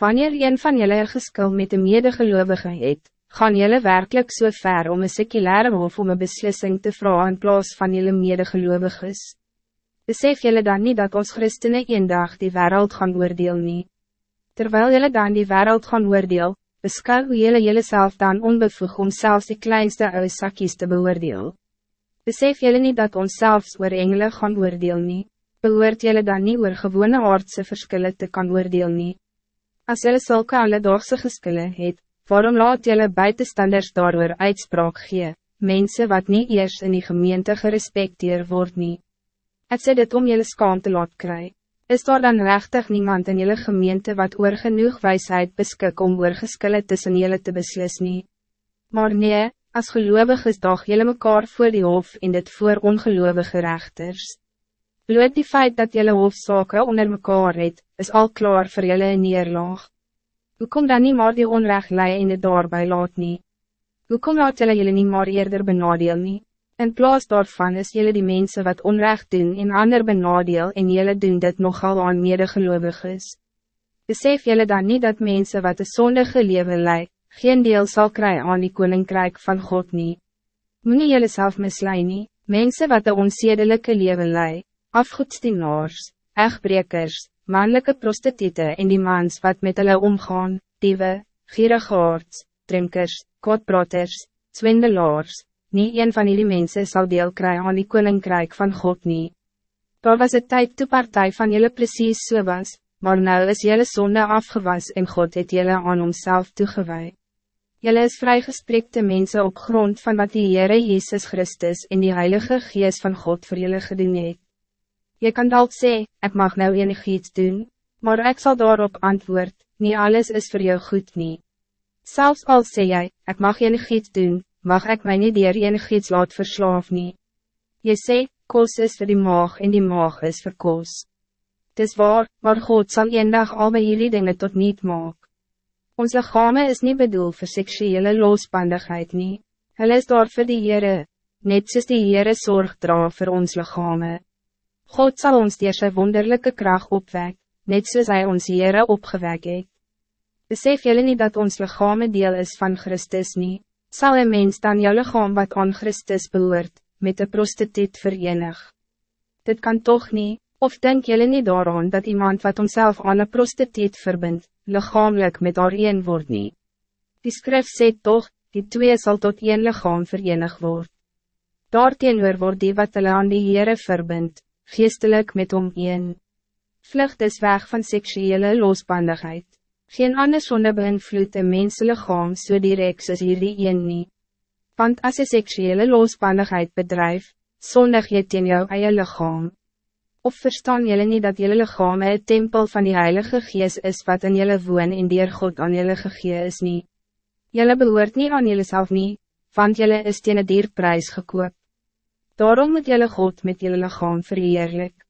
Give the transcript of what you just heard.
Wanneer een van jullie een geskil met de medegeloovige het, gaan jullie werkelijk zo so ver om een seculaire hof om een beslissing te vragen in plaats van jullie medegeloviges? Besef jullie dan niet dat ons christenen een dag die wereld gaan oordeel nie? Terwijl jullie dan die wereld gaan oordeel, beskou jullie jullie zelf dan onbevoeg om zelfs die kleinste uitsakjes te beoordeel. Besef jullie niet dat ons zelfs oor engele gaan oordeel nie? Behoort jullie dan niet oor gewone aardse verschillen te kan oordeel nie? As jullie zulke alledaagse geskille het, waarom laat jullie buitenstanders daarover uitspraak gee, mensen wat niet eerst in die gemeente gerespecteerd wordt niet? Het sê dit om jullie skaam te laat kry. Is daar dan rechtig niemand in jullie gemeente wat oor genoeg wijsheid beskik om oor geskille tussen jullie te beslis nie? Maar nee, als gelovig is dag jullie mekaar voor die hof in dit voor ongelovige rechters. Bloot die feit dat jullie hofzake onder mekaar het, is al klaar voor een neerlaag. Hoe kom dan niet maar die onrecht lei in dit daarbij laat nie? Hoe kom laat jullie jullie niet maar eerder benadeel nie? In plaats daarvan is jullie die mensen wat onrecht doen en ander benadeel en jullie doen dit nogal aan medegeloovig is. Besef jullie dan niet dat mensen wat de zondige leven lei, geen deel zal krijgen aan die koninkrijk van God niet. Moet jullie zelf misleiden nie, mensen wat de onzedelijke leven lei, afgoedstienaars, echtbrekers, mannelijke prostituten en die mans wat met hulle omgaan, diewe, gierigaards, drinkers, kotbroters, swindelaars, Niet een van die mensen zal deel krijgen aan die koninkrijk van God niet. Daar was het tijd toe partij van jullie precies zo so was, maar nou is jullie zonde afgewas en God het jullie aan homself toegewijd. Jullie is vrijgesprekte mensen op grond van wat die Heere Jezus Christus in die Heilige Geest van God voor jullie gedoen het. Je kan dalk sê, ik mag nou enig iets doen, maar ik zal daarop antwoord, niet alles is voor jou goed niet. Zelfs al sê jy, ik mag enig iets doen, mag ik mij niet dier enig iets laat verslaaf nie. Je sê, kos is voor die maag en die maag is voor kos. Het is waar, maar God zal een dag al bij jullie dingen tot niet maak. Ons lichame is niet bedoeld voor seksuele losbandigheid nie. Hulle is daar voor die Heere, net soos die Heere zorg dra voor ons lichame. God zal ons dier sy wonderlijke kracht opwek, net soos hy ons Heere opgewek het. Besef jullie niet dat ons lichame deel is van Christus niet? zal een mens dan jou lichaam wat aan Christus behoort, met de prostituut verenig. Dit kan toch niet, of denk jullie niet daaraan dat iemand wat onszelf aan een prostituut verbindt, lichamelijk met haar een wordt niet. Die schrift sê toch, die twee zal tot een lichaam verenig worden. Daarteenoor word die wat hulle aan die Heere verbind, geestelijk met om een. Vlucht is weg van seksuele losbandigheid. Geen ander sonde beïnvloed een menselichaam so direct soos hierdie een nie. Want as je seksuele losbandigheid bedrijf, sondig je teen jou eie lichaam. Of verstaan jullie niet dat jullie lichaam een tempel van die Heilige Geest is wat in jullie woon en dier God aan jullie gegee is nie? Jullie behoort niet aan jullie zelf nie, want jullie is teen een dierprijs gekoop. Daarom moet jullie God met jullie lichaam verheerlijk.